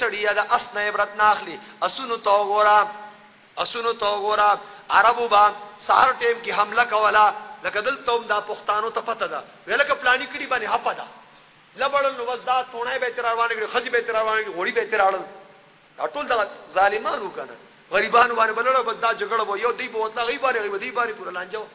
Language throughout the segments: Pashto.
سړیا د اس نه عبرت نه اخلي اسونو ته وګوره اسونو ته وګوره عربو با سار ټیم کې حمله کوله لکه دلته هم دا پښتانو ته پته ده ولکه پلاني کړي باندې هپا ده لبړل نو بس دا تونه به تر روان کړي خزي به تر روان کړي غوړي به تر اړل دا ټول دا ظالمانو کنه غریبانو باندې بلړو بس دا جګړه وو یو دی په وطن غي باندې غي دی باندې پورا لانجو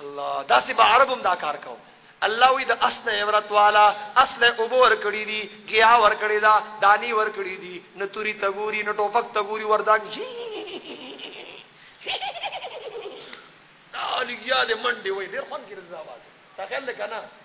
الله داسې به عرب هم دا کار کو الله وی د اصل عبرت والا اصل عبور کړی دی گیا ور کړی دا دانی ور کړی دی نه توري تګوري نه ټوپک تګوري وردان دا لګیا دې منډي وای ډېر خوان کې رضا واز تخیل کنه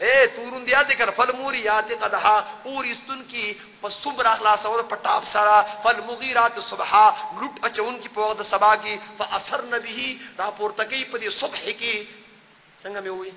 اې تورون یاد کړه فالموریات قدحا اور استونکي په صبح را خلاصول په ټاپ سره فالمغیرات صبحا لوټ اچونکي په وخت د سبا کې فاثرن به راپورته کوي په دې صبح کې څنګه مې وې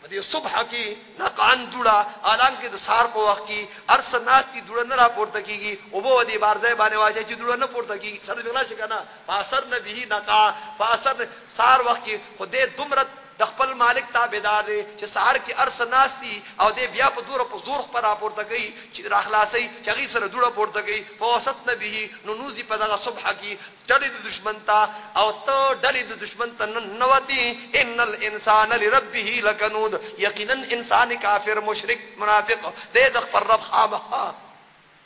په دې صبح کې نقان دوړه الان کې د سار په وخت کې ارس ناس دي دوړه نه راپورته کیږي او به دې بارځه باندې واځي چې دوړه نه پورته کیږي سر بغلا شي کنه فاثر نبی نقا فاثر سار وخت کې خدای دمرت د خپل مالک تابعدار دی چې سحر کې ارس ناس دي او دی بیا په دوره په زور خبر راپورته کوي چې راخلاصي چې غي سره دوړه پورته کوي فوسط نبی نو نوزي په دغه صبح کې ډلې د دشمن ته او ته ډلې د دشمن ته ننوتی ان الانسان لربه لکنود یقینا انسان کافر مشرک منافق دی د خپل رب خامخا